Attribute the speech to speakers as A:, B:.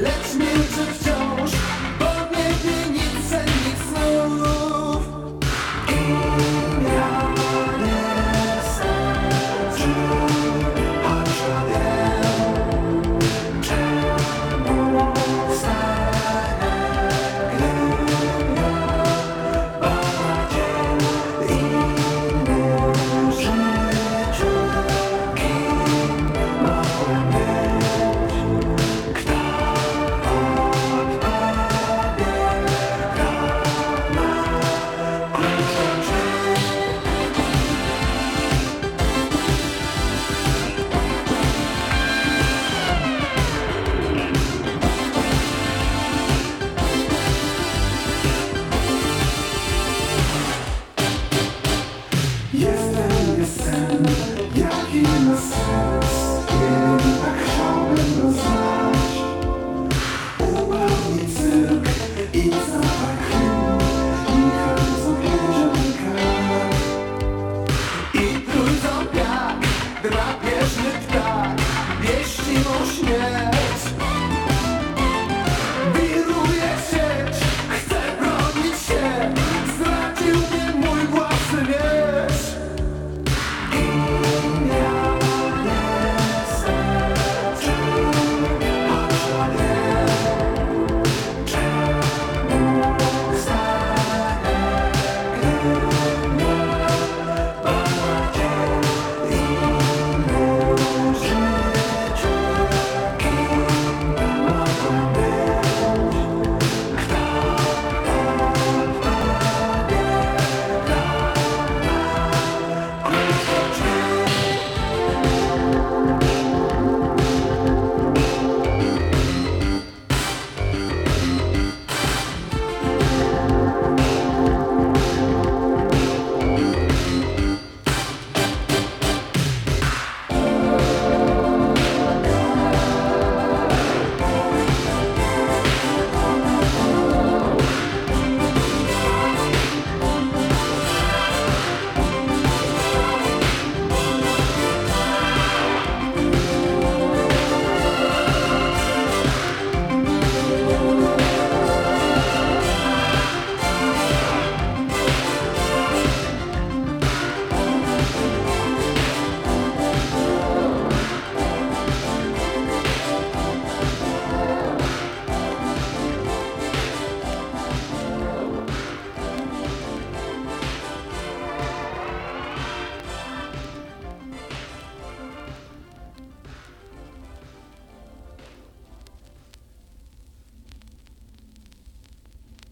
A: Let's move to